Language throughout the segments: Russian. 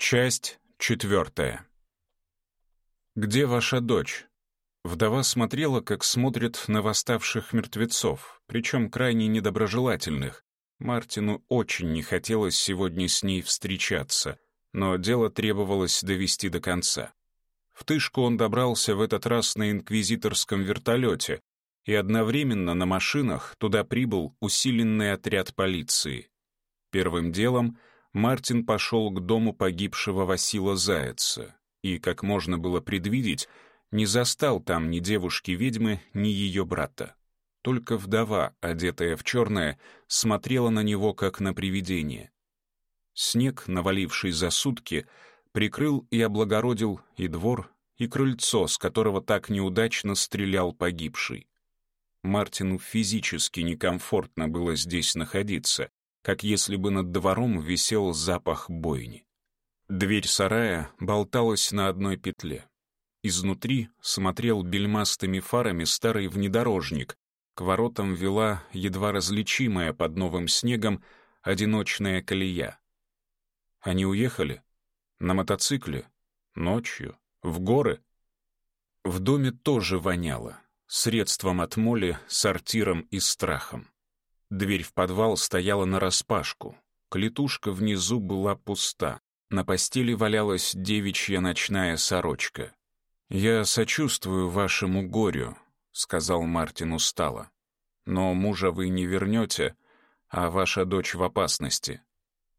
Часть четвертая. «Где ваша дочь?» Вдова смотрела, как смотрит на восставших мертвецов, причем крайне недоброжелательных. Мартину очень не хотелось сегодня с ней встречаться, но дело требовалось довести до конца. В Тышку он добрался в этот раз на инквизиторском вертолете, и одновременно на машинах туда прибыл усиленный отряд полиции. Первым делом — Мартин пошел к дому погибшего Васила Заяца и, как можно было предвидеть, не застал там ни девушки-ведьмы, ни ее брата. Только вдова, одетая в черное, смотрела на него, как на привидение. Снег, наваливший за сутки, прикрыл и облагородил и двор, и крыльцо, с которого так неудачно стрелял погибший. Мартину физически некомфортно было здесь находиться, как если бы над двором висел запах бойни. Дверь сарая болталась на одной петле. Изнутри смотрел бельмастыми фарами старый внедорожник. К воротам вела едва различимая под новым снегом одиночная колея. Они уехали? На мотоцикле? Ночью? В горы? В доме тоже воняло. Средством от моли, сортиром и страхом. Дверь в подвал стояла нараспашку. Клетушка внизу была пуста. На постели валялась девичья ночная сорочка. «Я сочувствую вашему горю», — сказал Мартин устало. «Но мужа вы не вернете, а ваша дочь в опасности.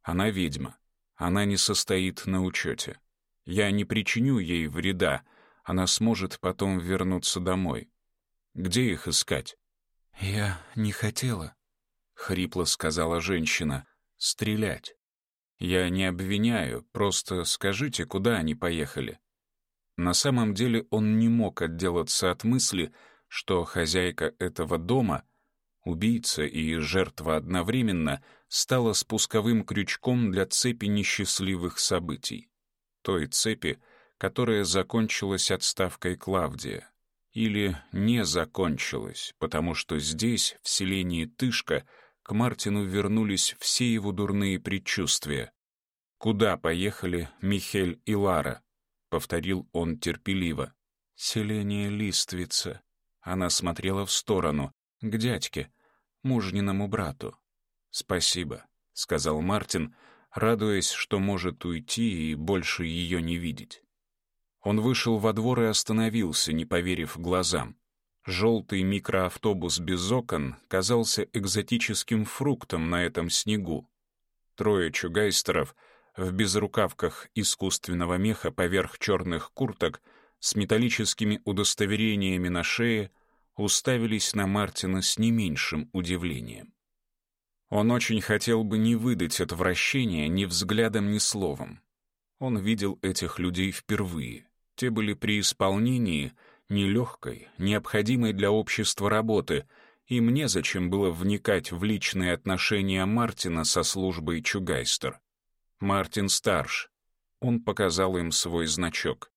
Она ведьма. Она не состоит на учете. Я не причиню ей вреда. Она сможет потом вернуться домой. Где их искать?» «Я не хотела», — хрипло сказала женщина. «Стрелять». «Я не обвиняю, просто скажите, куда они поехали». На самом деле он не мог отделаться от мысли, что хозяйка этого дома, убийца и жертва одновременно, стала спусковым крючком для цепи несчастливых событий. Той цепи, которая закончилась отставкой Клавдия. Или не закончилась, потому что здесь, в селении Тышка, к Мартину вернулись все его дурные предчувствия. «Куда поехали Михель и Лара?» — повторил он терпеливо. «Селение Листвица». Она смотрела в сторону, к дядьке, мужниному брату. «Спасибо», — сказал Мартин, радуясь, что может уйти и больше ее не видеть. Он вышел во двор и остановился, не поверив глазам. Желтый микроавтобус без окон казался экзотическим фруктом на этом снегу. Трое чугайстеров в безрукавках искусственного меха поверх черных курток с металлическими удостоверениями на шее уставились на Мартина с не меньшим удивлением. Он очень хотел бы не выдать отвращения ни взглядом, ни словом. Он видел этих людей впервые. Те были при исполнении — нелегкой, необходимой для общества работы, и мне зачем было вникать в личные отношения Мартина со службой Чугайстер. Мартин старш. Он показал им свой значок.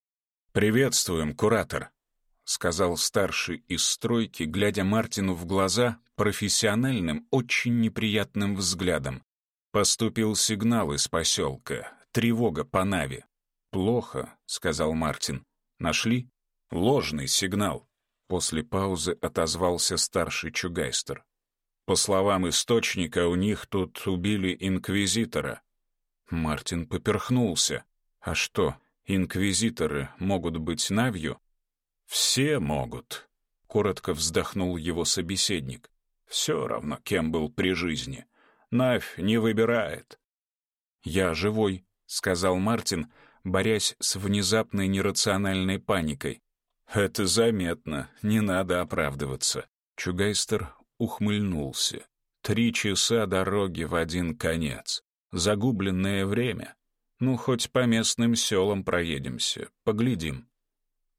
«Приветствуем, куратор», — сказал старший из стройки, глядя Мартину в глаза профессиональным, очень неприятным взглядом. Поступил сигнал из поселка. Тревога по Нави. «Плохо», — сказал Мартин. «Нашли?» Ложный сигнал. После паузы отозвался старший Чугайстер. По словам источника, у них тут убили инквизитора. Мартин поперхнулся. А что, инквизиторы могут быть навью? Все могут, коротко вздохнул его собеседник. Все равно, кем был при жизни. Навь не выбирает. Я живой, сказал Мартин, борясь с внезапной нерациональной паникой. Это заметно, не надо оправдываться. Чугайстер ухмыльнулся. Три часа дороги в один конец. Загубленное время. Ну, хоть по местным селам проедемся, поглядим.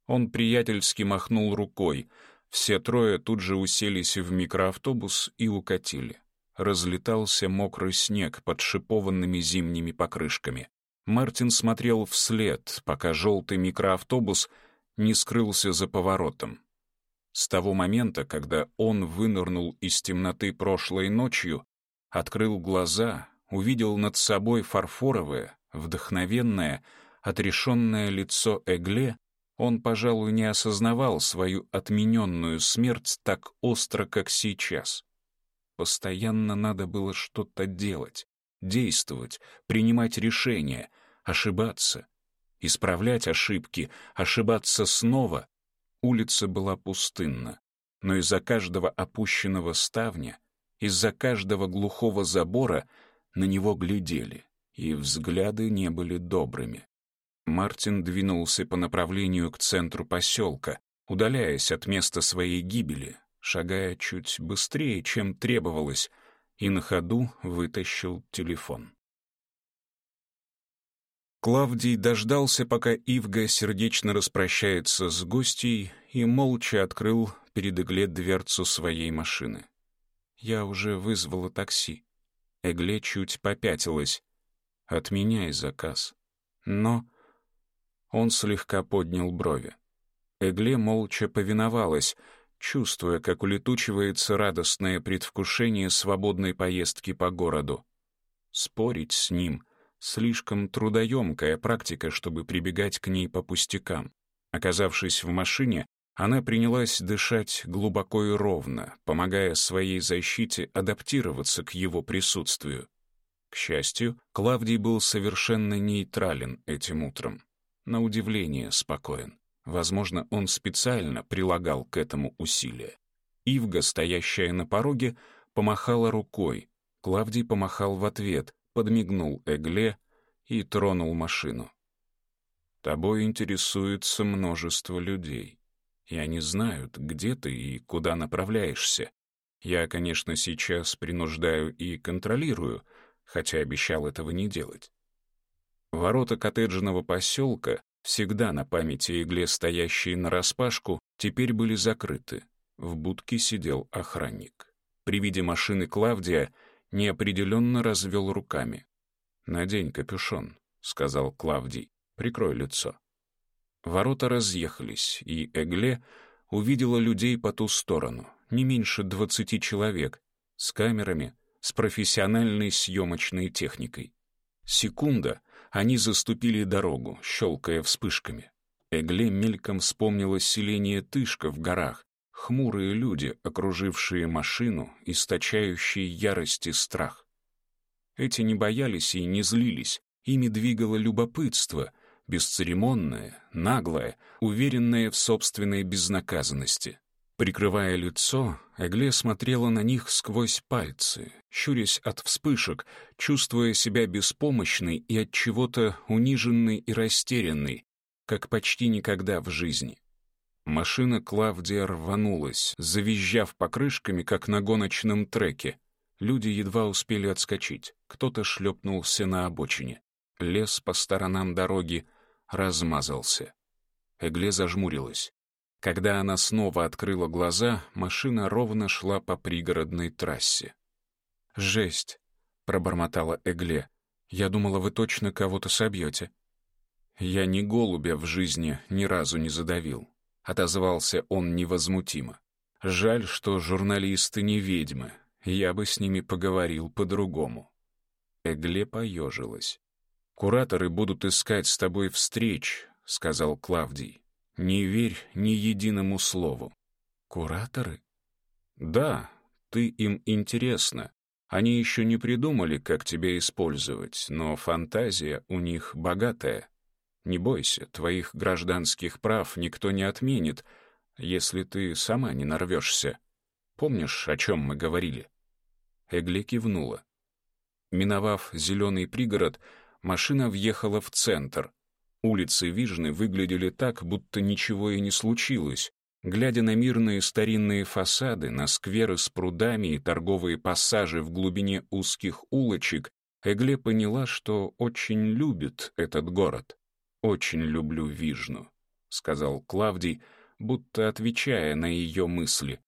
Он приятельски махнул рукой. Все трое тут же уселись в микроавтобус и укатили. Разлетался мокрый снег под шипованными зимними покрышками. Мартин смотрел вслед, пока желтый микроавтобус — не скрылся за поворотом. С того момента, когда он вынырнул из темноты прошлой ночью, открыл глаза, увидел над собой фарфоровое, вдохновенное, отрешенное лицо Эгле, он, пожалуй, не осознавал свою отмененную смерть так остро, как сейчас. Постоянно надо было что-то делать, действовать, принимать решения, ошибаться, исправлять ошибки, ошибаться снова. Улица была пустынна, но из-за каждого опущенного ставня, из-за каждого глухого забора на него глядели, и взгляды не были добрыми. Мартин двинулся по направлению к центру поселка, удаляясь от места своей гибели, шагая чуть быстрее, чем требовалось, и на ходу вытащил телефон. Клавдий дождался, пока Ивга сердечно распрощается с гостей и молча открыл перед Эгле дверцу своей машины. «Я уже вызвала такси». Эгле чуть попятилась. «Отменяй заказ». Но он слегка поднял брови. Эгле молча повиновалась, чувствуя, как улетучивается радостное предвкушение свободной поездки по городу. Спорить с ним — Слишком трудоемкая практика, чтобы прибегать к ней по пустякам. Оказавшись в машине, она принялась дышать глубоко и ровно, помогая своей защите адаптироваться к его присутствию. К счастью, Клавдий был совершенно нейтрален этим утром. На удивление спокоен. Возможно, он специально прилагал к этому усилие. Ивга, стоящая на пороге, помахала рукой. Клавдий помахал в ответ, подмигнул Эгле и тронул машину. «Тобой интересуется множество людей, и они знают, где ты и куда направляешься. Я, конечно, сейчас принуждаю и контролирую, хотя обещал этого не делать. Ворота коттеджного поселка, всегда на памяти игле стоящие нараспашку, теперь были закрыты. В будке сидел охранник. При виде машины Клавдия — неопределенно развел руками. «Надень капюшон», — сказал Клавдий. «Прикрой лицо». Ворота разъехались, и Эгле увидела людей по ту сторону, не меньше двадцати человек, с камерами, с профессиональной съемочной техникой. Секунда, они заступили дорогу, щелкая вспышками. Эгле мельком вспомнила селение Тышка в горах, хмурые люди, окружившие машину, источающие ярость и страх. Эти не боялись и не злились, ими двигало любопытство, бесцеремонное, наглое, уверенное в собственной безнаказанности. Прикрывая лицо, Эгле смотрела на них сквозь пальцы, щурясь от вспышек, чувствуя себя беспомощной и от чего-то униженной и растерянной, как почти никогда в жизни. Машина Клавдия рванулась, завизжав покрышками, как на гоночном треке. Люди едва успели отскочить. Кто-то шлепнулся на обочине. Лес по сторонам дороги размазался. Эгле зажмурилась. Когда она снова открыла глаза, машина ровно шла по пригородной трассе. «Жесть!» — пробормотала Эгле. «Я думала, вы точно кого-то собьете». «Я ни голубя в жизни ни разу не задавил», — отозвался он невозмутимо. «Жаль, что журналисты не ведьмы. Я бы с ними поговорил по-другому». Эгле поежилась. «Кураторы будут искать с тобой встреч», — сказал Клавдий. «Не верь ни единому слову». «Кураторы?» «Да, ты им интересна. Они еще не придумали, как тебя использовать, но фантазия у них богатая. Не бойся, твоих гражданских прав никто не отменит, если ты сама не нарвешься. Помнишь, о чем мы говорили?» Эгли кивнула. Миновав зеленый пригород, машина въехала в центр. Улицы Вижны выглядели так, будто ничего и не случилось. Глядя на мирные старинные фасады, на скверы с прудами и торговые пассажи в глубине узких улочек, Эгле поняла, что очень любит этот город очень люблю Вижну», — сказал Клавдий, будто отвечая на ее мысли.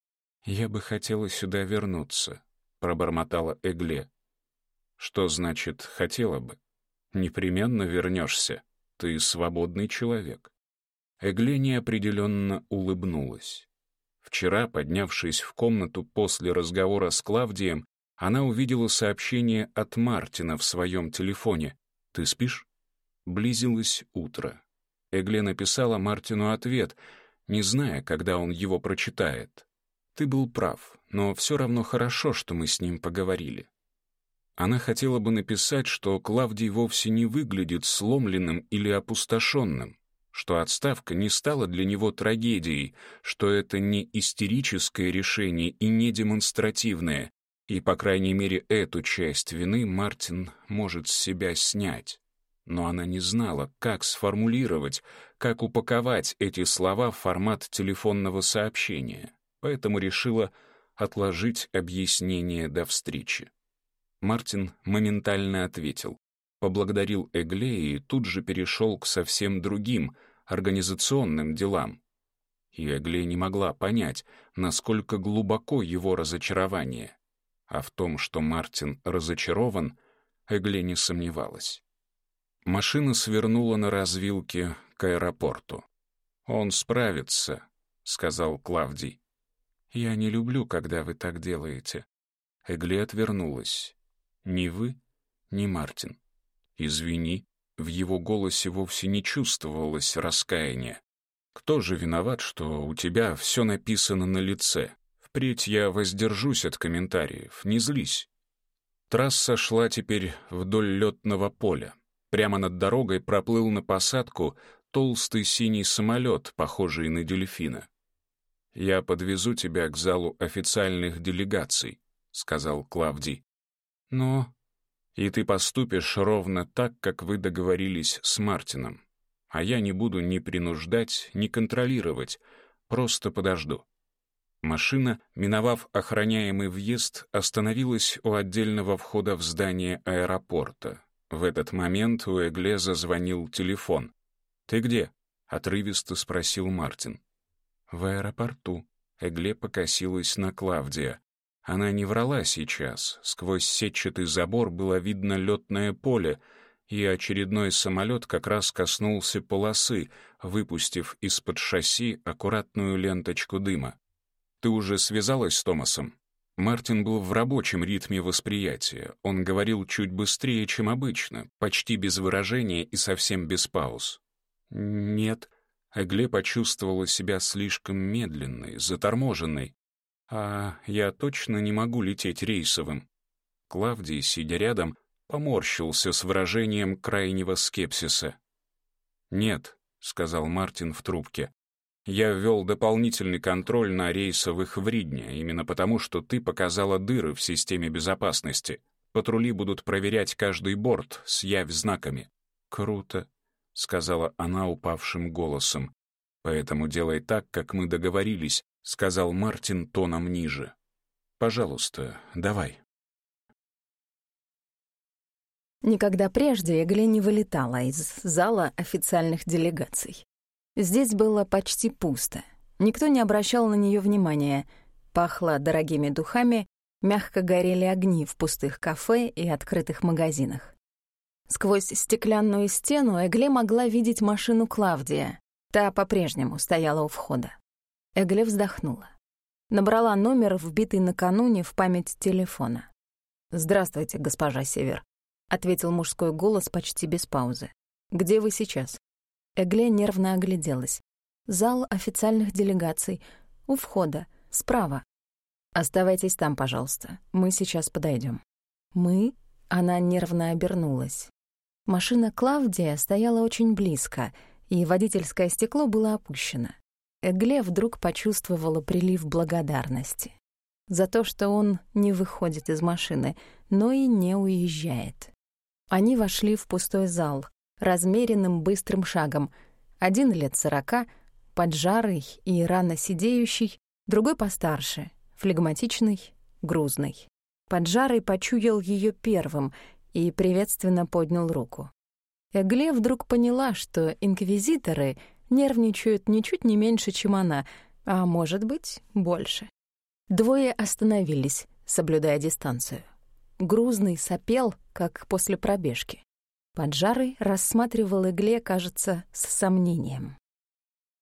«Я бы хотела сюда вернуться», — пробормотала Эгле. «Что значит «хотела бы»? Непременно вернешься. Ты свободный человек». Эгле неопределенно улыбнулась. Вчера, поднявшись в комнату после разговора с Клавдием, она увидела сообщение от Мартина в своем телефоне. «Ты спишь?» Близилось утро. Эгле написала Мартину ответ, не зная, когда он его прочитает. «Ты был прав, но все равно хорошо, что мы с ним поговорили». Она хотела бы написать, что Клавдий вовсе не выглядит сломленным или опустошенным, что отставка не стала для него трагедией, что это не истерическое решение и не демонстративное, и, по крайней мере, эту часть вины Мартин может с себя снять но она не знала, как сформулировать, как упаковать эти слова в формат телефонного сообщения, поэтому решила отложить объяснение до встречи. Мартин моментально ответил, поблагодарил Эгле и тут же перешел к совсем другим, организационным делам. И Эгле не могла понять, насколько глубоко его разочарование. А в том, что Мартин разочарован, Эгле не сомневалась. Машина свернула на развилке к аэропорту. «Он справится», — сказал Клавдий. «Я не люблю, когда вы так делаете». Эгли отвернулась. «Ни вы, ни Мартин». «Извини», в его голосе вовсе не чувствовалось раскаяния. «Кто же виноват, что у тебя все написано на лице? Впредь я воздержусь от комментариев, не злись». Трасса шла теперь вдоль летного поля. Прямо над дорогой проплыл на посадку толстый синий самолет, похожий на дельфина. «Я подвезу тебя к залу официальных делегаций», — сказал Клавдий. «Но...» «Ну, «И ты поступишь ровно так, как вы договорились с Мартином. А я не буду ни принуждать, ни контролировать, просто подожду». Машина, миновав охраняемый въезд, остановилась у отдельного входа в здание аэропорта, в этот момент у Эгле зазвонил телефон. «Ты где?» — отрывисто спросил Мартин. «В аэропорту». Эгле покосилась на Клавдия. Она не врала сейчас. Сквозь сетчатый забор было видно летное поле, и очередной самолет как раз коснулся полосы, выпустив из-под шасси аккуратную ленточку дыма. «Ты уже связалась с Томасом?» Мартин был в рабочем ритме восприятия. Он говорил чуть быстрее, чем обычно, почти без выражения и совсем без пауз. «Нет». Эгле а почувствовала себя слишком медленной, заторможенной. «А я точно не могу лететь рейсовым». Клавдий, сидя рядом, поморщился с выражением крайнего скепсиса. «Нет», — сказал Мартин в трубке. Я ввел дополнительный контроль на рейсовых в Ридне, именно потому, что ты показала дыры в системе безопасности. Патрули будут проверять каждый борт с явь-знаками». «Круто», — сказала она упавшим голосом. «Поэтому делай так, как мы договорились», — сказал Мартин тоном ниже. «Пожалуйста, давай». Никогда прежде Эгли не вылетала из зала официальных делегаций. Здесь было почти пусто. Никто не обращал на нее внимания. Пахло дорогими духами, мягко горели огни в пустых кафе и открытых магазинах. Сквозь стеклянную стену Эгле могла видеть машину Клавдия. Та по-прежнему стояла у входа. Эгле вздохнула. Набрала номер, вбитый накануне в память телефона. «Здравствуйте, госпожа Север», — ответил мужской голос почти без паузы. «Где вы сейчас?» Эгле нервно огляделась. Зал официальных делегаций. У входа. Справа. «Оставайтесь там, пожалуйста. Мы сейчас подойдем. «Мы?» Она нервно обернулась. Машина Клавдия стояла очень близко, и водительское стекло было опущено. Эгле вдруг почувствовала прилив благодарности. За то, что он не выходит из машины, но и не уезжает. Они вошли в пустой зал размеренным быстрым шагом. Один лет сорока, поджарый и рано сидеющий, другой постарше, флегматичный, грузный. Поджарый почуял ее первым и приветственно поднял руку. Эгле вдруг поняла, что инквизиторы нервничают ничуть не меньше, чем она, а, может быть, больше. Двое остановились, соблюдая дистанцию. Грузный сопел, как после пробежки. Поджарый рассматривал игле, кажется, с сомнением.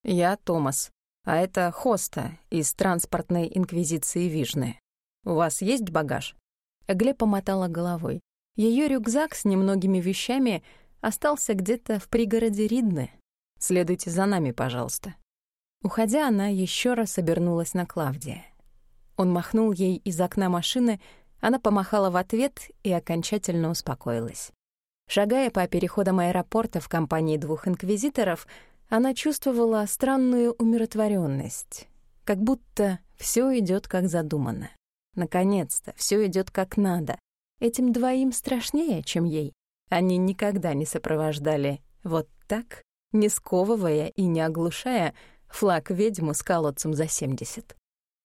«Я Томас, а это Хоста из транспортной инквизиции Вижны. У вас есть багаж?» Эгле помотала головой. Ее рюкзак с немногими вещами остался где-то в пригороде Ридны. «Следуйте за нами, пожалуйста». Уходя, она еще раз обернулась на Клавдия. Он махнул ей из окна машины, она помахала в ответ и окончательно успокоилась. Шагая по переходам аэропорта в компании двух инквизиторов, она чувствовала странную умиротворенность, как будто все идет как задумано. Наконец-то все идет как надо. Этим двоим страшнее, чем ей. Они никогда не сопровождали вот так, не сковывая и не оглушая флаг ведьму с колодцем за 70.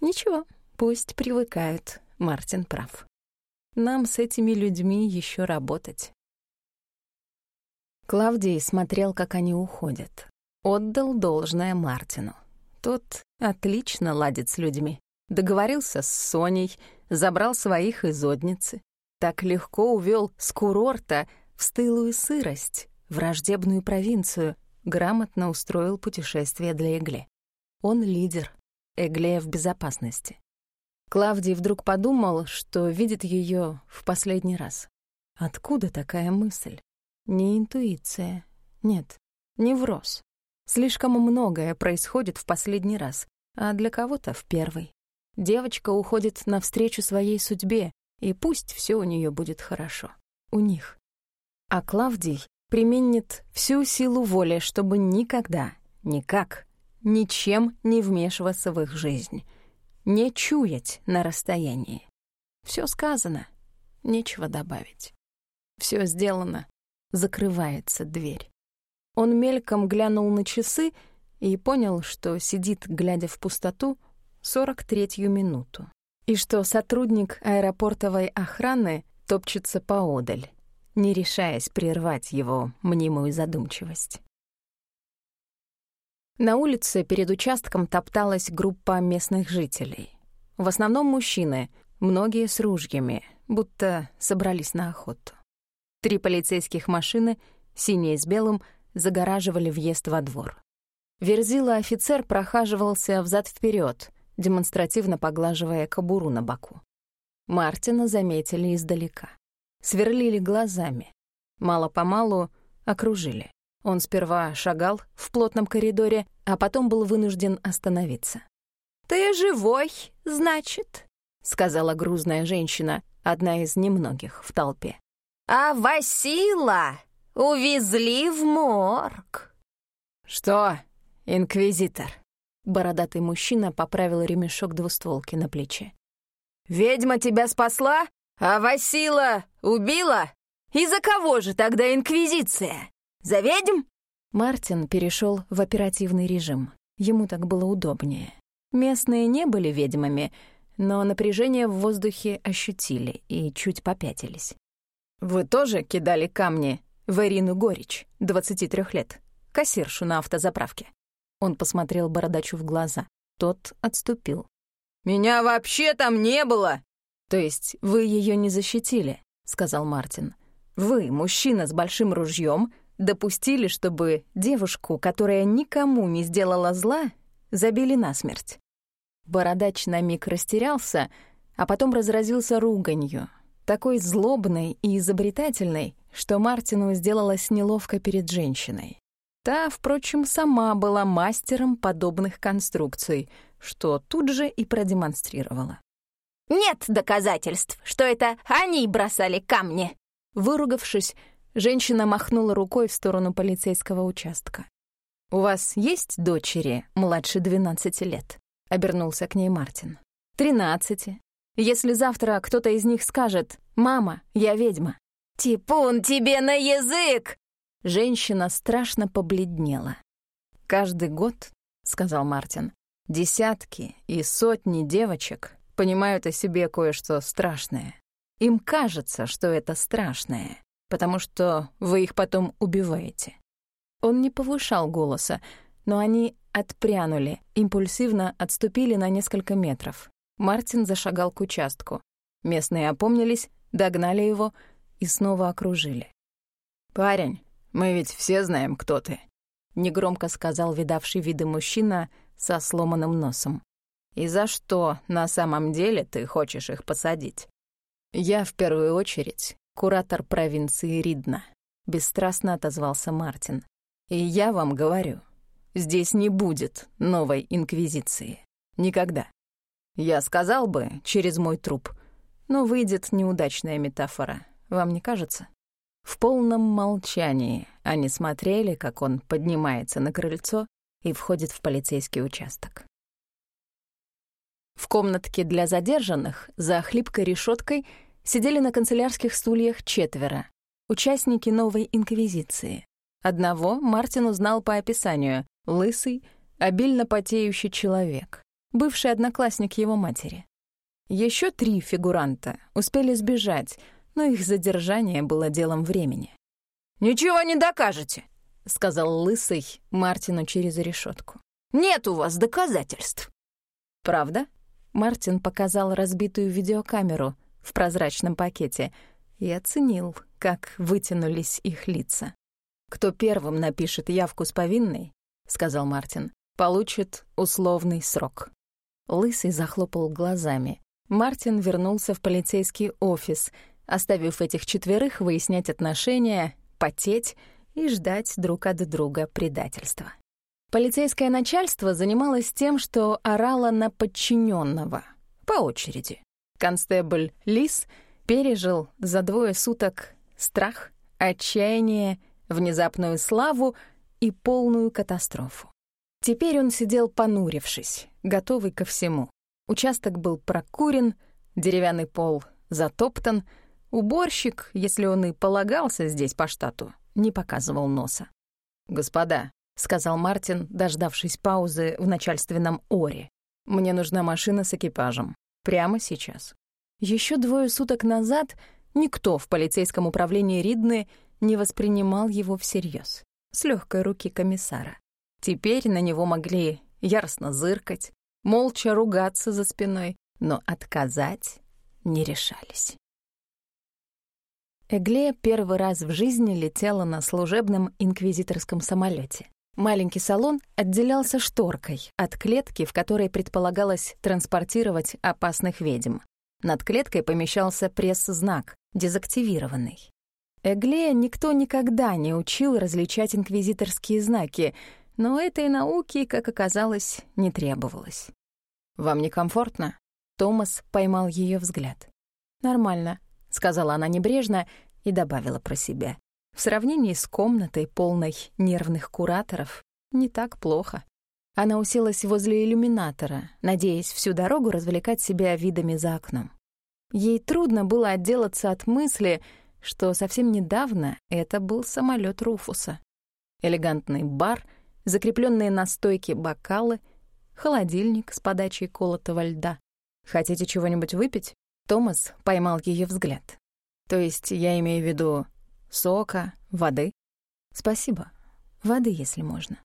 Ничего, пусть привыкают, Мартин прав. Нам с этими людьми еще работать. Клавдий смотрел, как они уходят. Отдал должное Мартину. Тот отлично ладит с людьми. Договорился с Соней, забрал своих из Одницы. Так легко увел с курорта в стылую сырость, враждебную провинцию, грамотно устроил путешествие для Эгле. Он лидер, Эгле в безопасности. Клавдий вдруг подумал, что видит ее в последний раз. Откуда такая мысль? Не интуиция. Нет, невроз. Слишком многое происходит в последний раз, а для кого-то в первый. Девочка уходит навстречу своей судьбе, и пусть все у нее будет хорошо. У них. А Клавдий применит всю силу воли, чтобы никогда, никак, ничем не вмешиваться в их жизнь, не чуять на расстоянии. Все сказано, нечего добавить. Все сделано, закрывается дверь. Он мельком глянул на часы и понял, что сидит, глядя в пустоту, 43-ю минуту. И что сотрудник аэропортовой охраны топчется поодаль, не решаясь прервать его мнимую задумчивость. На улице перед участком топталась группа местных жителей. В основном мужчины, многие с ружьями, будто собрались на охоту. Три полицейских машины, синие с белым, загораживали въезд во двор. Верзила-офицер прохаживался взад вперед, демонстративно поглаживая кобуру на боку. Мартина заметили издалека. Сверлили глазами. Мало-помалу окружили. Он сперва шагал в плотном коридоре, а потом был вынужден остановиться. «Ты живой, значит?» — сказала грузная женщина, одна из немногих в толпе а Васила увезли в морг». «Что, инквизитор?» Бородатый мужчина поправил ремешок двустволки на плече. «Ведьма тебя спасла, а Васила убила? И за кого же тогда инквизиция? За ведьм?» Мартин перешел в оперативный режим. Ему так было удобнее. Местные не были ведьмами, но напряжение в воздухе ощутили и чуть попятились. Вы тоже кидали камни в Ирину Горич, 23 лет, кассиршу на автозаправке. Он посмотрел бородачу в глаза. Тот отступил. Меня вообще там не было. То есть вы ее не защитили, сказал Мартин. Вы, мужчина с большим ружьем, допустили, чтобы девушку, которая никому не сделала зла, забили насмерть. Бородач на миг растерялся, а потом разразился руганью, такой злобной и изобретательной, что Мартину сделалось неловко перед женщиной. Та, впрочем, сама была мастером подобных конструкций, что тут же и продемонстрировала. «Нет доказательств, что это они бросали камни!» Выругавшись, женщина махнула рукой в сторону полицейского участка. «У вас есть дочери младше 12 лет?» — обернулся к ней Мартин. «Тринадцати, если завтра кто-то из них скажет «Мама, я ведьма». «Типун тебе на язык!» Женщина страшно побледнела. «Каждый год, — сказал Мартин, — десятки и сотни девочек понимают о себе кое-что страшное. Им кажется, что это страшное, потому что вы их потом убиваете». Он не повышал голоса, но они отпрянули, импульсивно отступили на несколько метров. Мартин зашагал к участку. Местные опомнились, догнали его и снова окружили. «Парень, мы ведь все знаем, кто ты», — негромко сказал видавший виды мужчина со сломанным носом. «И за что на самом деле ты хочешь их посадить?» «Я в первую очередь куратор провинции Ридна», — бесстрастно отозвался Мартин. «И я вам говорю, здесь не будет новой инквизиции. Никогда. Я сказал бы «через мой труп», но выйдет неудачная метафора, вам не кажется? В полном молчании они смотрели, как он поднимается на крыльцо и входит в полицейский участок. В комнатке для задержанных за хлипкой решеткой сидели на канцелярских стульях четверо, участники новой инквизиции. Одного Мартин узнал по описанию — лысый, обильно потеющий человек бывший одноклассник его матери. Еще три фигуранта успели сбежать, но их задержание было делом времени. «Ничего не докажете», — сказал Лысый Мартину через решетку. «Нет у вас доказательств». «Правда?» Мартин показал разбитую видеокамеру в прозрачном пакете и оценил, как вытянулись их лица. «Кто первым напишет явку с повинной, — сказал Мартин, — получит условный срок». Лысый захлопал глазами. Мартин вернулся в полицейский офис, оставив этих четверых выяснять отношения, потеть и ждать друг от друга предательства. Полицейское начальство занималось тем, что орало на подчиненного по очереди. Констебль Лис пережил за двое суток страх, отчаяние, внезапную славу и полную катастрофу. Теперь он сидел понурившись, готовый ко всему. Участок был прокурен, деревянный пол затоптан, уборщик, если он и полагался здесь по штату, не показывал носа. «Господа», — сказал Мартин, дождавшись паузы в начальственном оре, «мне нужна машина с экипажем. Прямо сейчас». Еще двое суток назад никто в полицейском управлении Ридны не воспринимал его всерьез. С лёгкой руки комиссара. Теперь на него могли яростно зыркать, молча ругаться за спиной, но отказать не решались. Эгле первый раз в жизни летела на служебном инквизиторском самолете. Маленький салон отделялся шторкой от клетки, в которой предполагалось транспортировать опасных ведьм. Над клеткой помещался пресс-знак, дезактивированный. Эглея никто никогда не учил различать инквизиторские знаки, но этой науки, как оказалось, не требовалось. «Вам некомфортно?» Томас поймал ее взгляд. «Нормально», — сказала она небрежно и добавила про себя. «В сравнении с комнатой, полной нервных кураторов, не так плохо». Она уселась возле иллюминатора, надеясь всю дорогу развлекать себя видами за окном. Ей трудно было отделаться от мысли, что совсем недавно это был самолет Руфуса. Элегантный бар — закрепленные на стойке бокалы, холодильник с подачей колотого льда. «Хотите чего-нибудь выпить?» Томас поймал ее взгляд. «То есть я имею в виду сока, воды?» «Спасибо. Воды, если можно».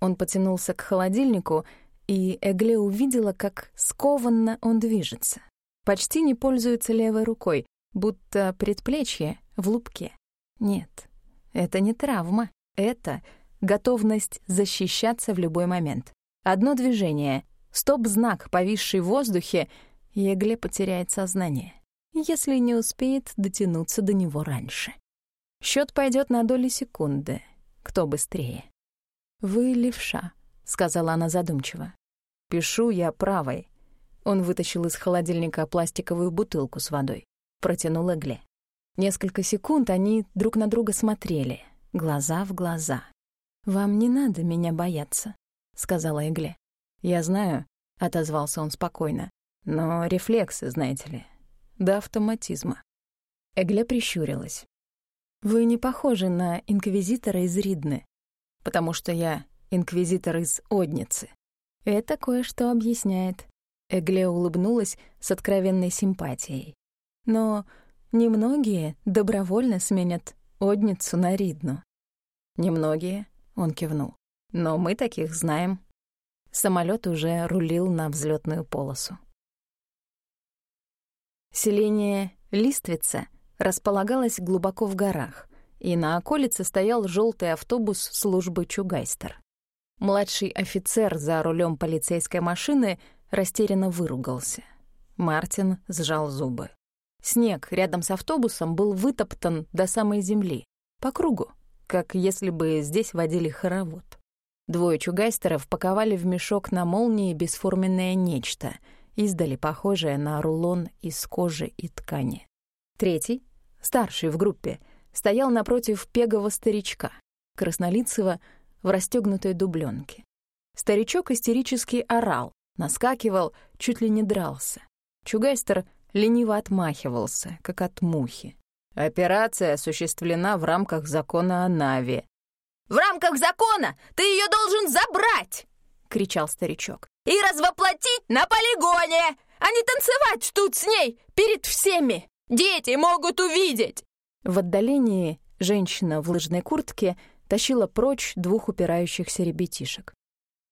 Он потянулся к холодильнику, и Эгле увидела, как скованно он движется. Почти не пользуется левой рукой, будто предплечье в лупке. Нет, это не травма, это готовность защищаться в любой момент. Одно движение, стоп-знак, повисший в воздухе, и Эгле потеряет сознание, если не успеет дотянуться до него раньше. Счет пойдет на доли секунды. Кто быстрее? «Вы левша», — сказала она задумчиво. «Пишу я правой». Он вытащил из холодильника пластиковую бутылку с водой. Протянул Эгле. Несколько секунд они друг на друга смотрели, глаза в глаза. «Вам не надо меня бояться», — сказала Эгле. «Я знаю», — отозвался он спокойно, — «но рефлексы, знаете ли, до автоматизма». Эгле прищурилась. «Вы не похожи на инквизитора из Ридны, потому что я инквизитор из Одницы. Это кое-что объясняет». Эгле улыбнулась с откровенной симпатией. «Но немногие добровольно сменят Одницу на Ридну». «Немногие?» Он кивнул. «Но мы таких знаем». Самолет уже рулил на взлетную полосу. Селение Листвица располагалось глубоко в горах, и на околице стоял желтый автобус службы Чугайстер. Младший офицер за рулем полицейской машины растерянно выругался. Мартин сжал зубы. Снег рядом с автобусом был вытоптан до самой земли, по кругу, как если бы здесь водили хоровод. Двое чугайстеров паковали в мешок на молнии бесформенное нечто, издали похожее на рулон из кожи и ткани. Третий, старший в группе, стоял напротив пегого старичка, краснолицего, в расстегнутой дубленке. Старичок истерически орал, наскакивал, чуть ли не дрался. Чугайстер лениво отмахивался, как от мухи. Операция осуществлена в рамках закона о Нави». «В рамках закона ты ее должен забрать!» — кричал старичок. «И развоплотить на полигоне, а не танцевать тут с ней перед всеми! Дети могут увидеть!» В отдалении женщина в лыжной куртке тащила прочь двух упирающихся ребятишек.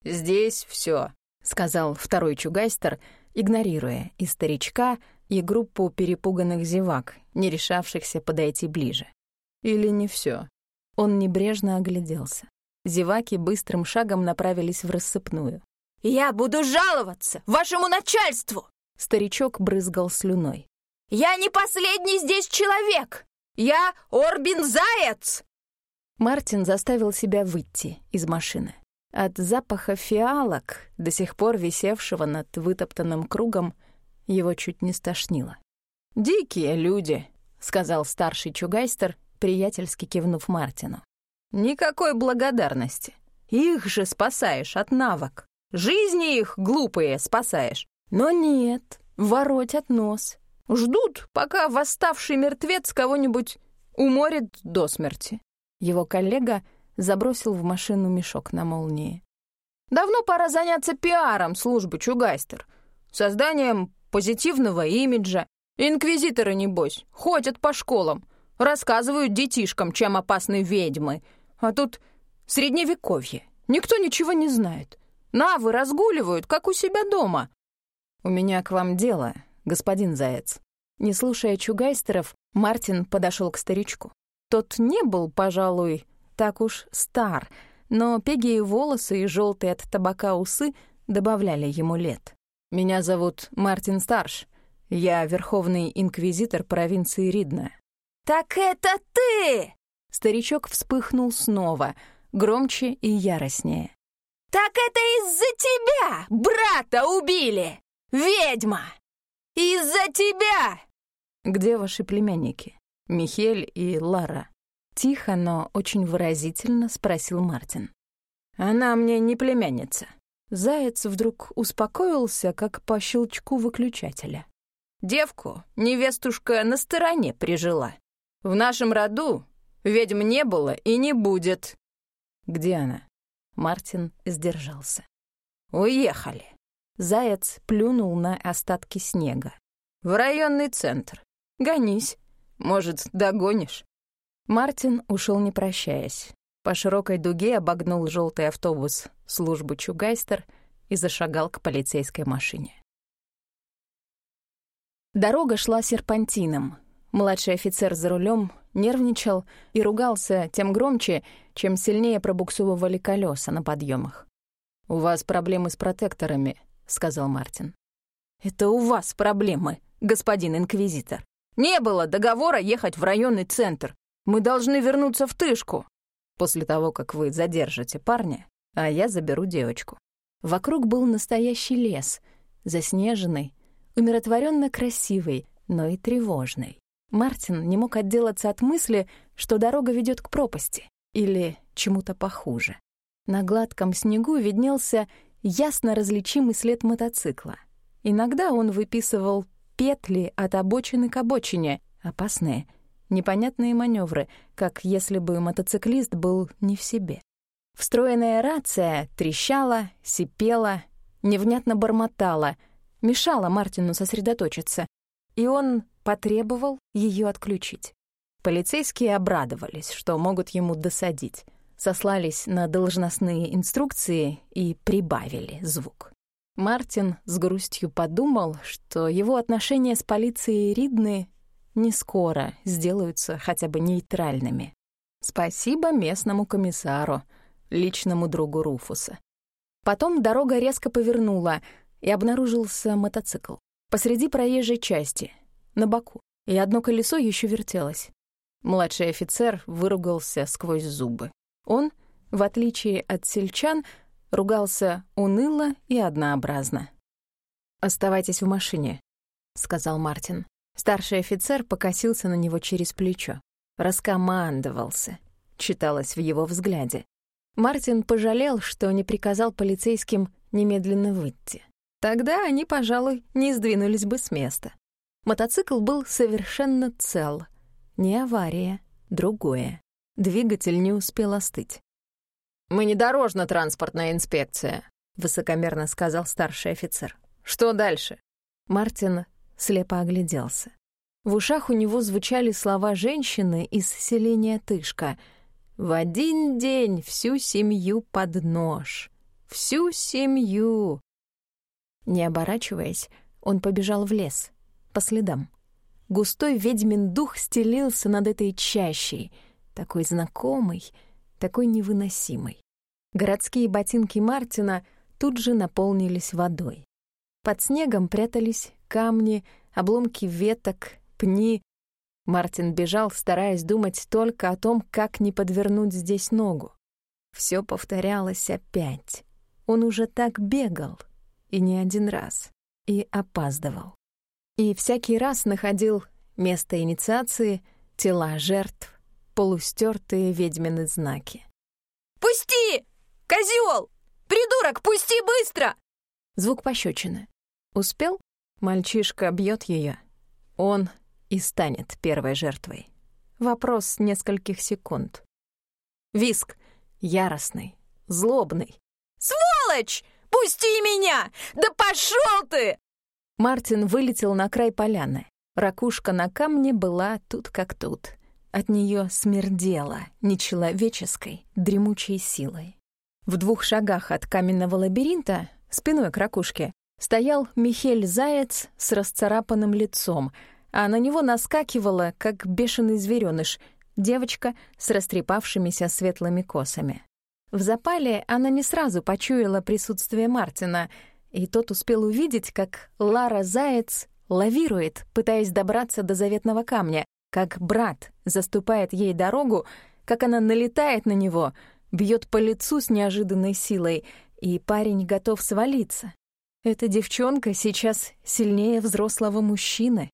«Здесь все», — сказал второй чугайстер, игнорируя и старичка, и группу перепуганных зевак, не решавшихся подойти ближе. Или не все. Он небрежно огляделся. Зеваки быстрым шагом направились в рассыпную. «Я буду жаловаться вашему начальству!» Старичок брызгал слюной. «Я не последний здесь человек! Я Орбин Заяц!» Мартин заставил себя выйти из машины. От запаха фиалок, до сих пор висевшего над вытоптанным кругом, его чуть не стошнило. «Дикие люди», — сказал старший чугайстер, приятельски кивнув Мартину. «Никакой благодарности. Их же спасаешь от навок. Жизни их, глупые, спасаешь. Но нет, воротят нос. Ждут, пока восставший мертвец кого-нибудь уморит до смерти». Его коллега забросил в машину мешок на молнии. «Давно пора заняться пиаром службы Чугайстер, созданием позитивного имиджа. Инквизиторы, небось, ходят по школам, рассказывают детишкам, чем опасны ведьмы. А тут средневековье. Никто ничего не знает. Навы разгуливают, как у себя дома. «У меня к вам дело, господин Заяц». Не слушая чугайстеров, Мартин подошел к старичку. Тот не был, пожалуй, так уж стар, но пегие волосы и желтые от табака усы добавляли ему лет. Меня зовут Мартин Старш. Я верховный инквизитор провинции Ридна». «Так это ты!» Старичок вспыхнул снова, громче и яростнее. «Так это из-за тебя брата убили! Ведьма! Из-за тебя!» «Где ваши племянники? Михель и Лара?» Тихо, но очень выразительно спросил Мартин. «Она мне не племянница», Заяц вдруг успокоился, как по щелчку выключателя. «Девку невестушка на стороне прижила. В нашем роду ведьм не было и не будет». «Где она?» Мартин сдержался. «Уехали». Заяц плюнул на остатки снега. «В районный центр. Гонись. Может, догонишь?» Мартин ушел не прощаясь. По широкой дуге обогнул желтый автобус службы Чугайстер и зашагал к полицейской машине. Дорога шла серпантином. Младший офицер за рулем нервничал и ругался тем громче, чем сильнее пробуксовывали колеса на подъемах. «У вас проблемы с протекторами», — сказал Мартин. «Это у вас проблемы, господин инквизитор. Не было договора ехать в районный центр. Мы должны вернуться в Тышку» после того, как вы задержите парня, а я заберу девочку. Вокруг был настоящий лес, заснеженный, умиротворенно красивый, но и тревожный. Мартин не мог отделаться от мысли, что дорога ведет к пропасти или чему-то похуже. На гладком снегу виднелся ясно различимый след мотоцикла. Иногда он выписывал петли от обочины к обочине, опасные — непонятные маневры, как если бы мотоциклист был не в себе. Встроенная рация трещала, сипела, невнятно бормотала, мешала Мартину сосредоточиться, и он потребовал ее отключить. Полицейские обрадовались, что могут ему досадить, сослались на должностные инструкции и прибавили звук. Мартин с грустью подумал, что его отношения с полицией Ридны не скоро сделаются хотя бы нейтральными. Спасибо местному комиссару, личному другу Руфуса. Потом дорога резко повернула, и обнаружился мотоцикл. Посреди проезжей части, на боку, и одно колесо еще вертелось. Младший офицер выругался сквозь зубы. Он, в отличие от сельчан, ругался уныло и однообразно. «Оставайтесь в машине», — сказал Мартин. Старший офицер покосился на него через плечо. Раскомандовался. Читалось в его взгляде. Мартин пожалел, что не приказал полицейским немедленно выйти. Тогда они, пожалуй, не сдвинулись бы с места. Мотоцикл был совершенно цел. Не авария, другое. Двигатель не успел остыть. «Мы не дорожно-транспортная инспекция», — высокомерно сказал старший офицер. «Что дальше?» Мартин слепо огляделся. В ушах у него звучали слова женщины из селения Тышка. «В один день всю семью под нож! Всю семью!» Не оборачиваясь, он побежал в лес, по следам. Густой ведьмин дух стелился над этой чащей, такой знакомый, такой невыносимый. Городские ботинки Мартина тут же наполнились водой. Под снегом прятались камни, обломки веток, пни. Мартин бежал, стараясь думать только о том, как не подвернуть здесь ногу. Все повторялось опять. Он уже так бегал, и не один раз, и опаздывал. И всякий раз находил место инициации, тела жертв, полустертые ведьмины знаки. «Пусти! Козёл! Придурок, пусти быстро!» Звук пощечины. Успел? Мальчишка бьет ее, он и станет первой жертвой. Вопрос нескольких секунд. Виск яростный, злобный. «Сволочь! Пусти меня! Да пошел ты!» Мартин вылетел на край поляны. Ракушка на камне была тут как тут. От нее смердела нечеловеческой, дремучей силой. В двух шагах от каменного лабиринта, спиной к ракушке, стоял Михель Заяц с расцарапанным лицом, а на него наскакивала, как бешеный зверёныш, девочка с растрепавшимися светлыми косами. В запале она не сразу почуяла присутствие Мартина, и тот успел увидеть, как Лара Заяц лавирует, пытаясь добраться до заветного камня, как брат заступает ей дорогу, как она налетает на него, бьет по лицу с неожиданной силой, и парень готов свалиться. Эта девчонка сейчас сильнее взрослого мужчины.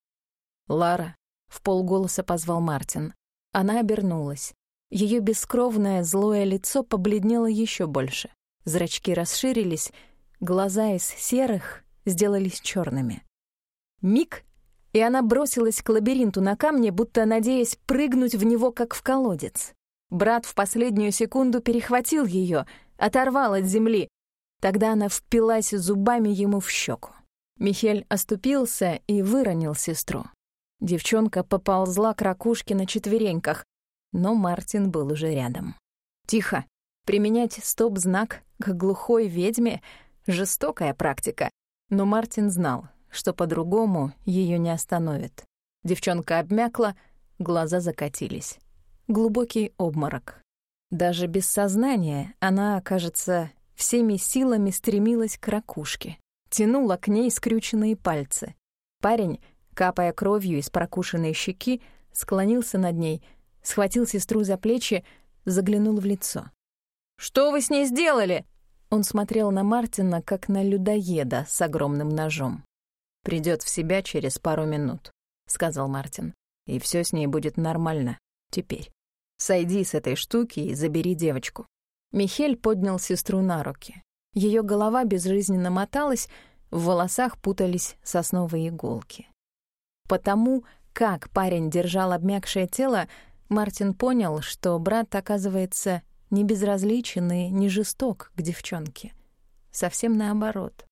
«Лара», — в полголоса позвал Мартин. Она обернулась. Ее бескровное злое лицо побледнело еще больше. Зрачки расширились, глаза из серых сделались черными. Миг, и она бросилась к лабиринту на камне, будто надеясь прыгнуть в него, как в колодец. Брат в последнюю секунду перехватил ее, оторвал от земли, Тогда она впилась зубами ему в щеку. Михель оступился и выронил сестру. Девчонка поползла к ракушке на четвереньках, но Мартин был уже рядом. «Тихо! Применять стоп-знак к глухой ведьме — жестокая практика, но Мартин знал, что по-другому ее не остановит. Девчонка обмякла, глаза закатились. Глубокий обморок. Даже без сознания она окажется всеми силами стремилась к ракушке, тянула к ней скрюченные пальцы. Парень, капая кровью из прокушенной щеки, склонился над ней, схватил сестру за плечи, заглянул в лицо. «Что вы с ней сделали?» Он смотрел на Мартина, как на людоеда с огромным ножом. «Придёт в себя через пару минут», — сказал Мартин. «И всё с ней будет нормально. Теперь. Сойди с этой штуки и забери девочку». Михель поднял сестру на руки. Ее голова безжизненно моталась, в волосах путались сосновые иголки. Потому, как парень держал обмякшее тело, Мартин понял, что брат, оказывается, не безразличен и не жесток к девчонке. Совсем наоборот.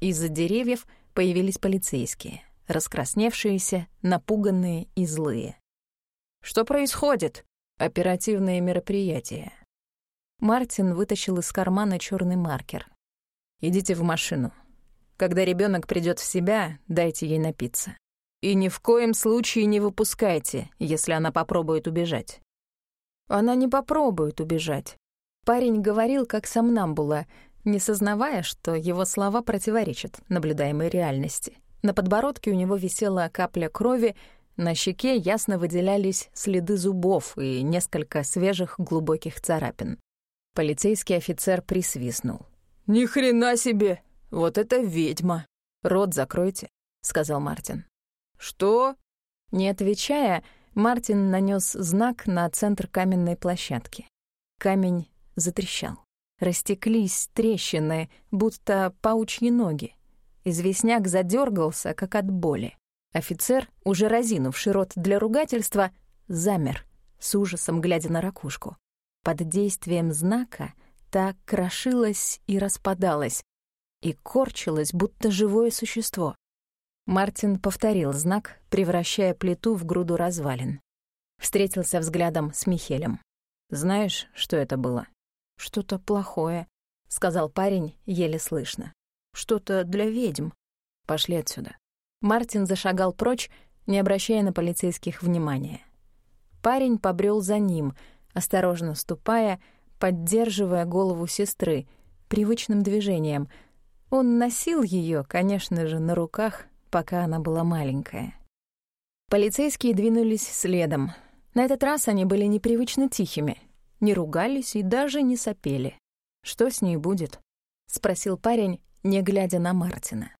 Из-за деревьев появились полицейские, раскрасневшиеся, напуганные и злые. «Что происходит?» «Оперативные мероприятия», Мартин вытащил из кармана черный маркер. «Идите в машину. Когда ребенок придет в себя, дайте ей напиться. И ни в коем случае не выпускайте, если она попробует убежать». «Она не попробует убежать». Парень говорил, как сам нам было, не сознавая, что его слова противоречат наблюдаемой реальности. На подбородке у него висела капля крови, на щеке ясно выделялись следы зубов и несколько свежих глубоких царапин. Полицейский офицер присвистнул. «Ни хрена себе! Вот это ведьма!» «Рот закройте», — сказал Мартин. «Что?» Не отвечая, Мартин нанес знак на центр каменной площадки. Камень затрещал. Растеклись трещины, будто паучьи ноги. Известняк задергался, как от боли. Офицер, уже разинувший рот для ругательства, замер, с ужасом глядя на ракушку. Под действием знака та крошилась и распадалась, и корчилась, будто живое существо. Мартин повторил знак, превращая плиту в груду развалин. Встретился взглядом с Михелем. «Знаешь, что это было?» «Что-то плохое», — сказал парень, еле слышно. «Что-то для ведьм. Пошли отсюда». Мартин зашагал прочь, не обращая на полицейских внимания. Парень побрел за ним — осторожно ступая, поддерживая голову сестры привычным движением. Он носил ее, конечно же, на руках, пока она была маленькая. Полицейские двинулись следом. На этот раз они были непривычно тихими, не ругались и даже не сопели. «Что с ней будет?» — спросил парень, не глядя на Мартина.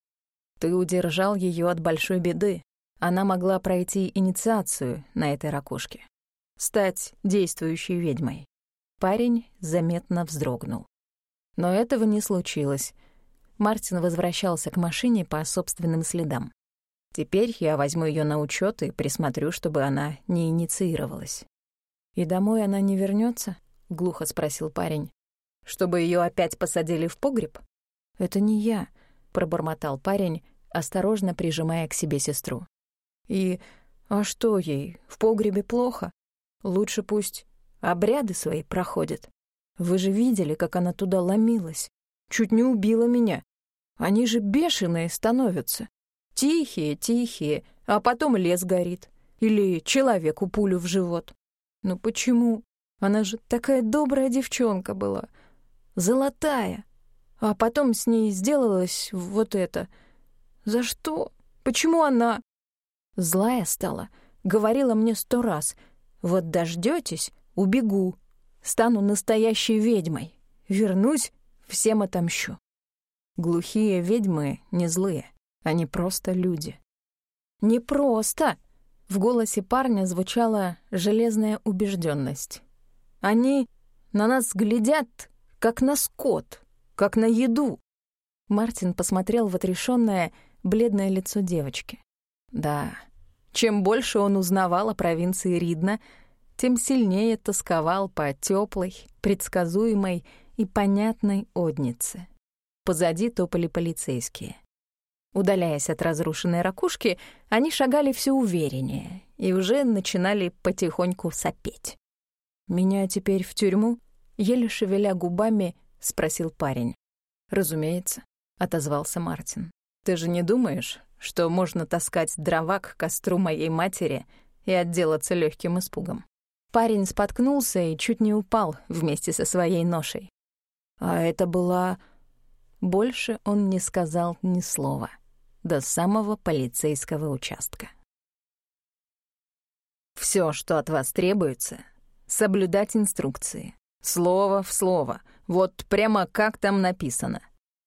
«Ты удержал ее от большой беды. Она могла пройти инициацию на этой ракушке стать действующей ведьмой. Парень заметно вздрогнул. Но этого не случилось. Мартин возвращался к машине по собственным следам. Теперь я возьму ее на учет и присмотрю, чтобы она не инициировалась. «И домой она не вернется? глухо спросил парень. «Чтобы ее опять посадили в погреб?» «Это не я», — пробормотал парень, осторожно прижимая к себе сестру. «И... а что ей? В погребе плохо?» Лучше пусть обряды свои проходят. Вы же видели, как она туда ломилась. Чуть не убила меня. Они же бешеные становятся. Тихие, тихие, а потом лес горит. Или человеку пулю в живот. Ну почему? Она же такая добрая девчонка была. Золотая. А потом с ней сделалось вот это. За что? Почему она? Злая стала. Говорила мне сто раз — вот дождётесь, убегу, стану настоящей ведьмой. Вернусь, всем отомщу. Глухие ведьмы не злые, они просто люди. Не просто. В голосе парня звучала железная убежденность. Они на нас глядят, как на скот, как на еду. Мартин посмотрел в отрешенное бледное лицо девочки. Да, чем больше он узнавал о провинции Ридна, тем сильнее тосковал по теплой, предсказуемой и понятной однице. Позади топали полицейские. Удаляясь от разрушенной ракушки, они шагали все увереннее и уже начинали потихоньку сопеть. «Меня теперь в тюрьму?» — еле шевеля губами, спросил парень. «Разумеется», — отозвался Мартин. «Ты же не думаешь, что можно таскать дрова к костру моей матери и отделаться легким испугом. Парень споткнулся и чуть не упал вместе со своей ношей. А это была... Больше он не сказал ни слова до самого полицейского участка. Все, что от вас требуется, соблюдать инструкции. Слово в слово, вот прямо как там написано.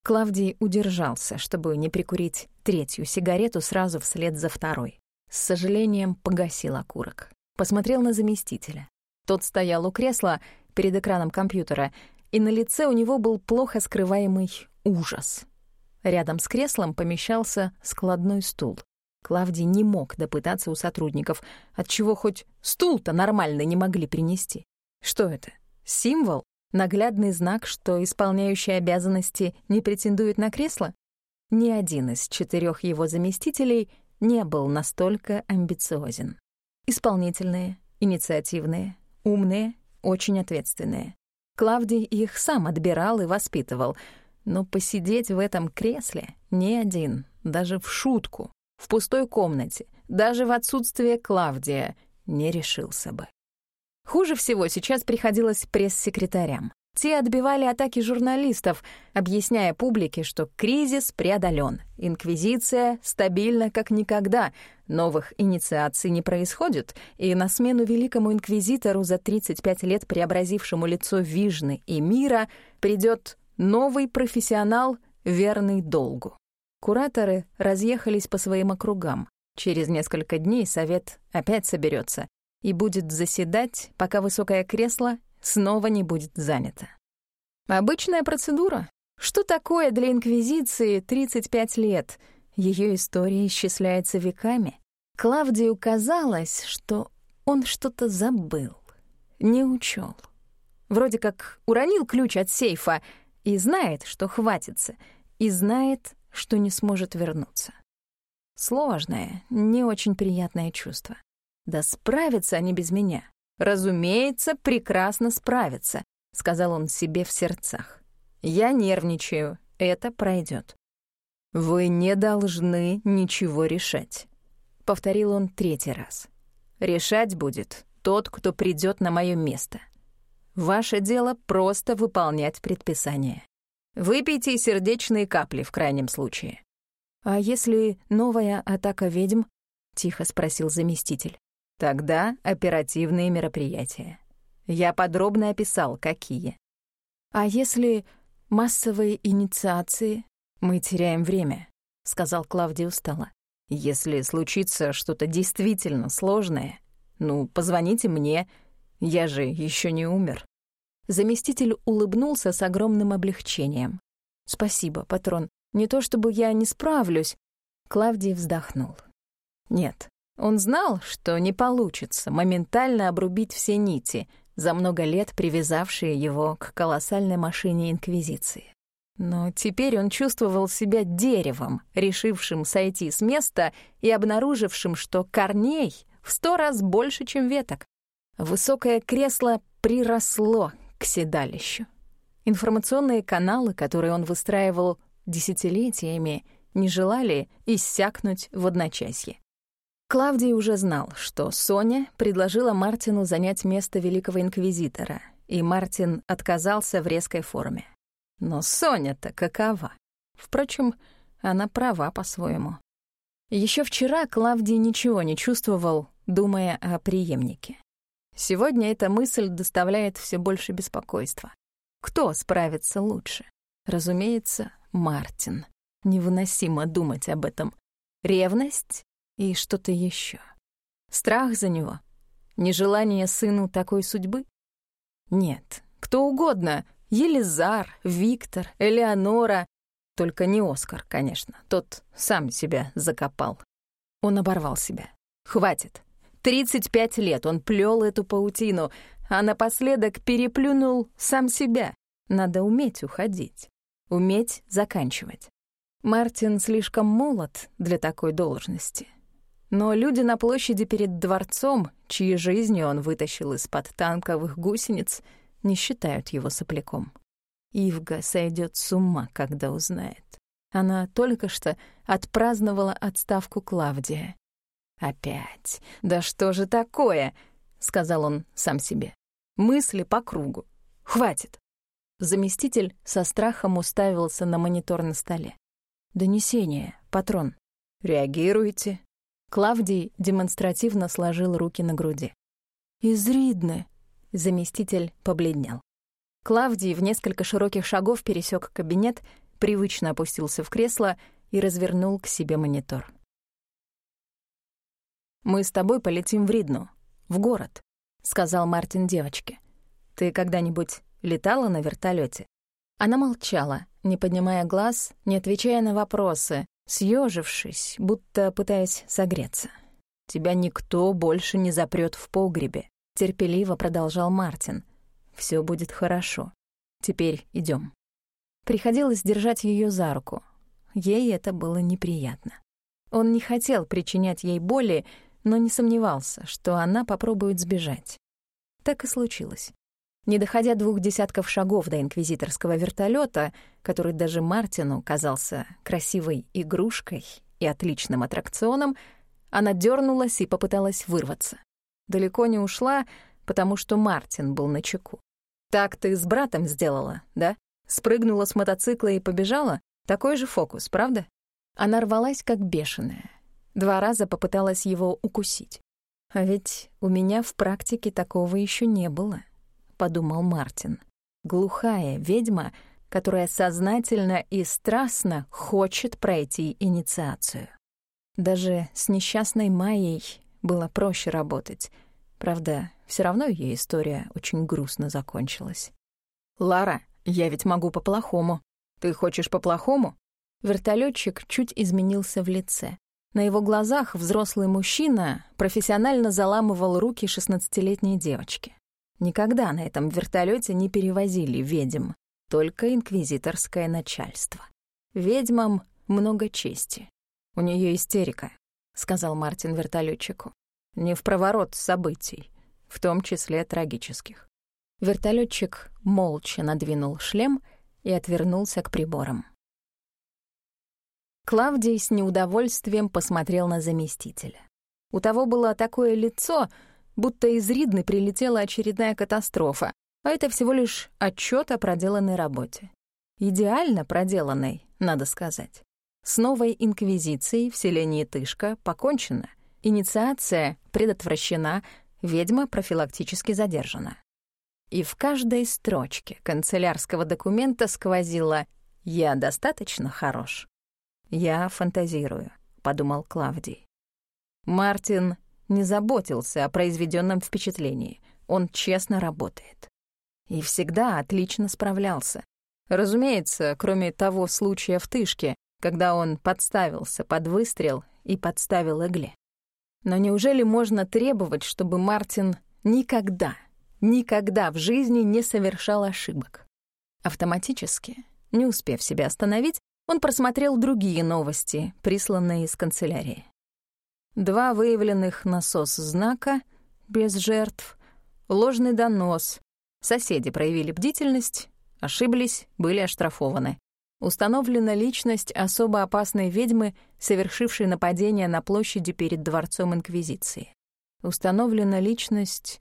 Клавдий удержался, чтобы не прикурить третью сигарету сразу вслед за второй. С сожалением погасил окурок. Посмотрел на заместителя. Тот стоял у кресла перед экраном компьютера, и на лице у него был плохо скрываемый ужас. Рядом с креслом помещался складной стул. Клавдий не мог допытаться у сотрудников, от чего хоть стул-то нормально не могли принести. Что это? Символ? наглядный знак, что исполняющий обязанности не претендует на кресло? Ни один из четырех его заместителей не был настолько амбициозен. Исполнительные, инициативные, умные, очень ответственные. Клавдий их сам отбирал и воспитывал, но посидеть в этом кресле ни один, даже в шутку, в пустой комнате, даже в отсутствие Клавдия, не решился бы. Хуже всего сейчас приходилось пресс-секретарям. Те отбивали атаки журналистов, объясняя публике, что кризис преодолен, инквизиция стабильна как никогда, новых инициаций не происходит, и на смену великому инквизитору за 35 лет преобразившему лицо Вижны и мира придет новый профессионал, верный долгу. Кураторы разъехались по своим округам. Через несколько дней совет опять соберется, и будет заседать, пока высокое кресло снова не будет занято. Обычная процедура. Что такое для Инквизиции 35 лет? Ее история исчисляется веками. Клавдию казалось, что он что-то забыл, не учел. Вроде как уронил ключ от сейфа и знает, что хватится, и знает, что не сможет вернуться. Сложное, не очень приятное чувство. Да справятся они без меня. Разумеется, прекрасно справятся, сказал он себе в сердцах. Я нервничаю, это пройдет. Вы не должны ничего решать, повторил он третий раз. Решать будет тот, кто придет на мое место. Ваше дело просто выполнять предписание. Выпейте сердечные капли в крайнем случае. А если новая атака ведьм? тихо спросил заместитель. Тогда оперативные мероприятия. Я подробно описал, какие. А если массовые инициации? Мы теряем время, сказал Клавдий устало. Если случится что-то действительно сложное, ну, позвоните мне, я же еще не умер. Заместитель улыбнулся с огромным облегчением. Спасибо, патрон. Не то чтобы я не справлюсь, Клавдий вздохнул. Нет, он знал, что не получится моментально обрубить все нити, за много лет привязавшие его к колоссальной машине Инквизиции. Но теперь он чувствовал себя деревом, решившим сойти с места и обнаружившим, что корней в сто раз больше, чем веток. Высокое кресло приросло к седалищу. Информационные каналы, которые он выстраивал десятилетиями, не желали иссякнуть в одночасье. Клавдий уже знал, что Соня предложила Мартину занять место великого инквизитора, и Мартин отказался в резкой форме. Но Соня-то какова? Впрочем, она права по-своему. Еще вчера Клавдий ничего не чувствовал, думая о преемнике. Сегодня эта мысль доставляет все больше беспокойства. Кто справится лучше? Разумеется, Мартин. Невыносимо думать об этом. Ревность и что-то еще. Страх за него? Нежелание сыну такой судьбы? Нет, кто угодно. Елизар, Виктор, Элеонора. Только не Оскар, конечно. Тот сам себя закопал. Он оборвал себя. Хватит. 35 лет он плел эту паутину, а напоследок переплюнул сам себя. Надо уметь уходить, уметь заканчивать. Мартин слишком молод для такой должности. Но люди на площади перед дворцом, чьи жизни он вытащил из-под танковых гусениц, не считают его сопляком. Ивга сойдет с ума, когда узнает. Она только что отпраздновала отставку Клавдия. «Опять! Да что же такое?» — сказал он сам себе. «Мысли по кругу. Хватит!» Заместитель со страхом уставился на монитор на столе. «Донесение, патрон. Реагируйте, Клавдий демонстративно сложил руки на груди. «Изридны!» — заместитель побледнел. Клавдий в несколько широких шагов пересек кабинет, привычно опустился в кресло и развернул к себе монитор. «Мы с тобой полетим в Ридну, в город», — сказал Мартин девочке. «Ты когда-нибудь летала на вертолете? Она молчала, не поднимая глаз, не отвечая на вопросы, съежившись, будто пытаясь согреться. «Тебя никто больше не запрет в погребе», — терпеливо продолжал Мартин. Все будет хорошо. Теперь идем. Приходилось держать ее за руку. Ей это было неприятно. Он не хотел причинять ей боли, но не сомневался, что она попробует сбежать. Так и случилось. Не доходя двух десятков шагов до инквизиторского вертолета, который даже Мартину казался красивой игрушкой и отличным аттракционом, она дернулась и попыталась вырваться. Далеко не ушла, потому что Мартин был на чеку. «Так ты с братом сделала, да? Спрыгнула с мотоцикла и побежала? Такой же фокус, правда?» Она рвалась как бешеная. Два раза попыталась его укусить. А ведь у меня в практике такого еще не было подумал Мартин. Глухая ведьма, которая сознательно и страстно хочет пройти инициацию. Даже с несчастной Майей было проще работать. Правда, все равно ее история очень грустно закончилась. «Лара, я ведь могу по-плохому. Ты хочешь по-плохому?» Вертолетчик чуть изменился в лице. На его глазах взрослый мужчина профессионально заламывал руки шестнадцатилетней летней девочки. Никогда на этом вертолете не перевозили ведьм, только инквизиторское начальство. Ведьмам много чести. У нее истерика, сказал Мартин вертолетчику. Не в проворот событий, в том числе трагических. Вертолетчик молча надвинул шлем и отвернулся к приборам. Клавдий с неудовольствием посмотрел на заместителя. У того было такое лицо, будто из Ридны прилетела очередная катастрофа, а это всего лишь отчет о проделанной работе. Идеально проделанной, надо сказать. С новой инквизицией в селении Тышка покончено. Инициация предотвращена, ведьма профилактически задержана. И в каждой строчке канцелярского документа сквозило «Я достаточно хорош». «Я фантазирую», — подумал Клавдий. Мартин не заботился о произведённом впечатлении. Он честно работает. И всегда отлично справлялся. Разумеется, кроме того случая в Тышке, когда он подставился под выстрел и подставил игле. Но неужели можно требовать, чтобы Мартин никогда, никогда в жизни не совершал ошибок? Автоматически, не успев себя остановить, он просмотрел другие новости, присланные из канцелярии два выявленных насос знака без жертв, ложный донос. Соседи проявили бдительность, ошиблись, были оштрафованы. Установлена личность особо опасной ведьмы, совершившей нападение на площади перед Дворцом Инквизиции. Установлена личность...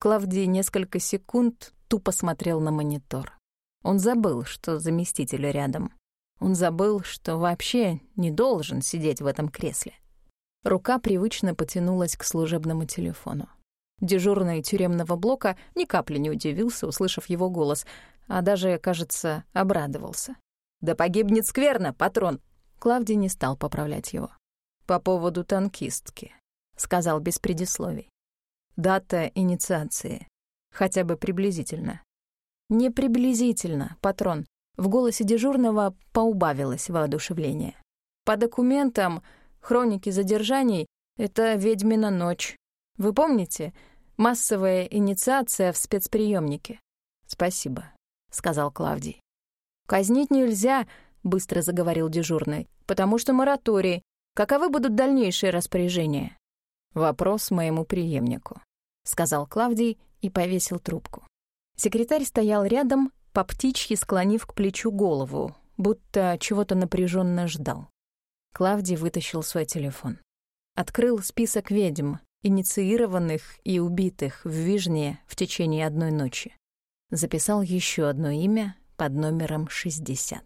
Клавдий несколько секунд тупо смотрел на монитор. Он забыл, что заместитель рядом. Он забыл, что вообще не должен сидеть в этом кресле. Рука привычно потянулась к служебному телефону. Дежурный тюремного блока ни капли не удивился, услышав его голос, а даже, кажется, обрадовался. «Да погибнет скверно, патрон!» Клавди не стал поправлять его. «По поводу танкистки», — сказал без предисловий. «Дата инициации. Хотя бы приблизительно». «Не приблизительно, патрон». В голосе дежурного поубавилось воодушевление. «По документам...» хроники задержаний — это «Ведьмина ночь». Вы помните? Массовая инициация в спецприемнике. «Спасибо», — сказал Клавдий. «Казнить нельзя», — быстро заговорил дежурный, «потому что мораторий. Каковы будут дальнейшие распоряжения?» «Вопрос моему преемнику», — сказал Клавдий и повесил трубку. Секретарь стоял рядом, по птичьи склонив к плечу голову, будто чего-то напряженно ждал. Клавдий вытащил свой телефон. Открыл список ведьм, инициированных и убитых в Вижне в течение одной ночи. Записал еще одно имя под номером 60.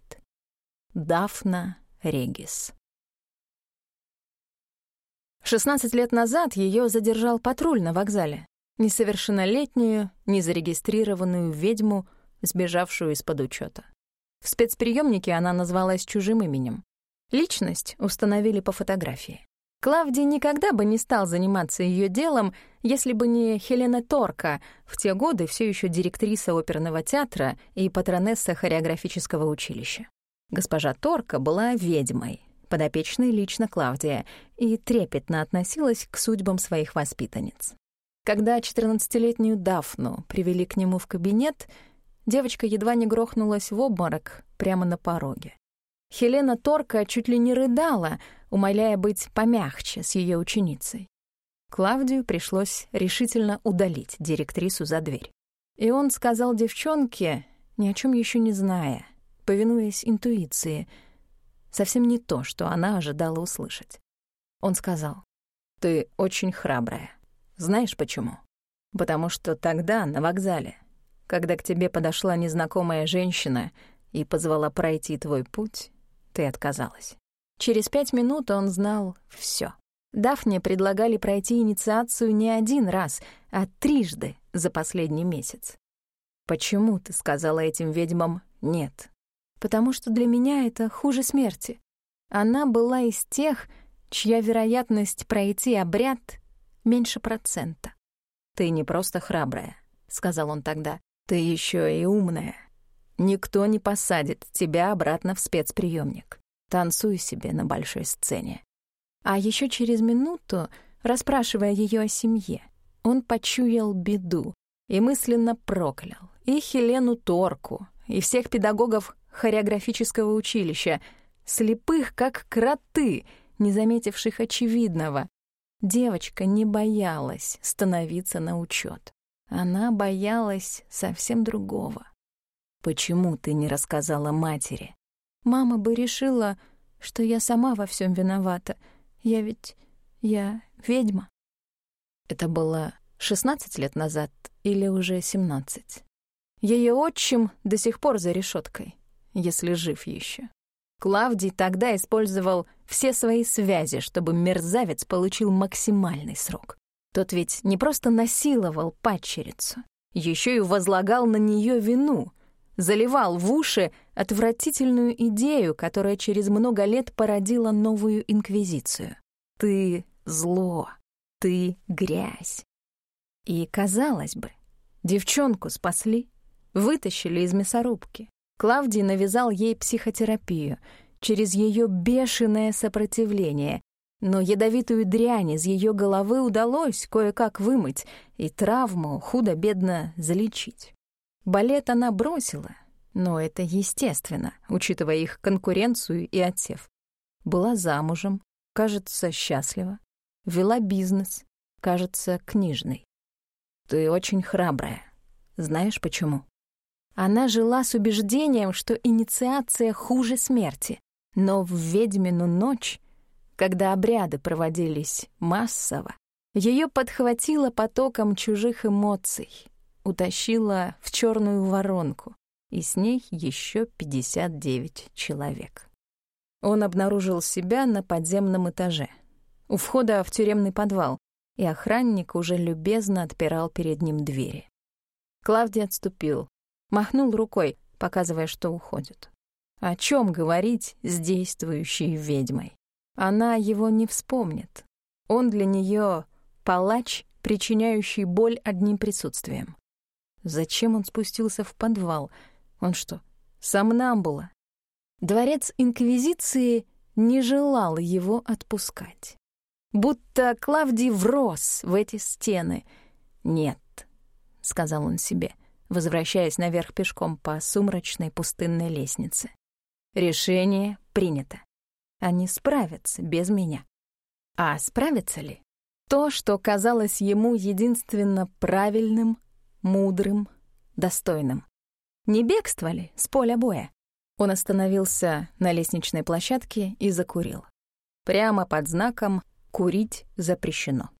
Дафна Регис. 16 лет назад ее задержал патруль на вокзале. Несовершеннолетнюю, незарегистрированную ведьму, сбежавшую из-под учета. В спецприемнике она назвалась чужим именем. Личность установили по фотографии. Клавдий никогда бы не стал заниматься ее делом, если бы не Хелена Торка, в те годы все еще директриса оперного театра и патронесса хореографического училища. Госпожа Торка была ведьмой, подопечной лично Клавдия, и трепетно относилась к судьбам своих воспитанниц. Когда 14-летнюю Дафну привели к нему в кабинет, девочка едва не грохнулась в обморок прямо на пороге. Хелена Торка чуть ли не рыдала, умоляя быть помягче с ее ученицей. Клавдию пришлось решительно удалить директрису за дверь. И он сказал девчонке, ни о чем еще не зная, повинуясь интуиции, совсем не то, что она ожидала услышать. Он сказал, «Ты очень храбрая. Знаешь почему? Потому что тогда на вокзале, когда к тебе подошла незнакомая женщина и позвала пройти твой путь, ты отказалась. Через пять минут он знал все. Дафне предлагали пройти инициацию не один раз, а трижды за последний месяц. «Почему ты сказала этим ведьмам «нет»?» «Потому что для меня это хуже смерти. Она была из тех, чья вероятность пройти обряд меньше процента». «Ты не просто храбрая», — сказал он тогда, — «ты еще и умная». Никто не посадит тебя обратно в спецприемник. Танцуй себе на большой сцене. А еще через минуту, расспрашивая ее о семье, он почуял беду и мысленно проклял и Хелену Торку, и всех педагогов хореографического училища, слепых, как кроты, не заметивших очевидного. Девочка не боялась становиться на учет. Она боялась совсем другого. Почему ты не рассказала матери? Мама бы решила, что я сама во всем виновата. Я ведь... я ведьма. Это было шестнадцать лет назад или уже семнадцать. Ее отчим до сих пор за решеткой, если жив еще. Клавдий тогда использовал все свои связи, чтобы мерзавец получил максимальный срок. Тот ведь не просто насиловал падчерицу, еще и возлагал на нее вину — заливал в уши отвратительную идею, которая через много лет породила новую инквизицию. Ты зло, ты грязь. И, казалось бы, девчонку спасли, вытащили из мясорубки. Клавдий навязал ей психотерапию через ее бешеное сопротивление, но ядовитую дрянь из ее головы удалось кое-как вымыть и травму худо-бедно залечить. Балет она бросила, но это естественно, учитывая их конкуренцию и отсев. Была замужем, кажется, счастлива. Вела бизнес, кажется, книжный. Ты очень храбрая. Знаешь почему? Она жила с убеждением, что инициация хуже смерти. Но в «Ведьмину ночь», когда обряды проводились массово, ее подхватило потоком чужих эмоций — утащила в черную воронку, и с ней еще 59 человек. Он обнаружил себя на подземном этаже, у входа в тюремный подвал, и охранник уже любезно отпирал перед ним двери. Клавдий отступил, махнул рукой, показывая, что уходит. О чем говорить с действующей ведьмой? Она его не вспомнит. Он для нее палач, причиняющий боль одним присутствием. Зачем он спустился в подвал? Он что, сам нам было? Дворец Инквизиции не желал его отпускать. Будто Клавдий врос в эти стены. «Нет», — сказал он себе, возвращаясь наверх пешком по сумрачной пустынной лестнице. «Решение принято. Они справятся без меня». А справятся ли? То, что казалось ему единственно правильным, мудрым, достойным. Не бегство ли с поля боя? Он остановился на лестничной площадке и закурил. Прямо под знаком «Курить запрещено».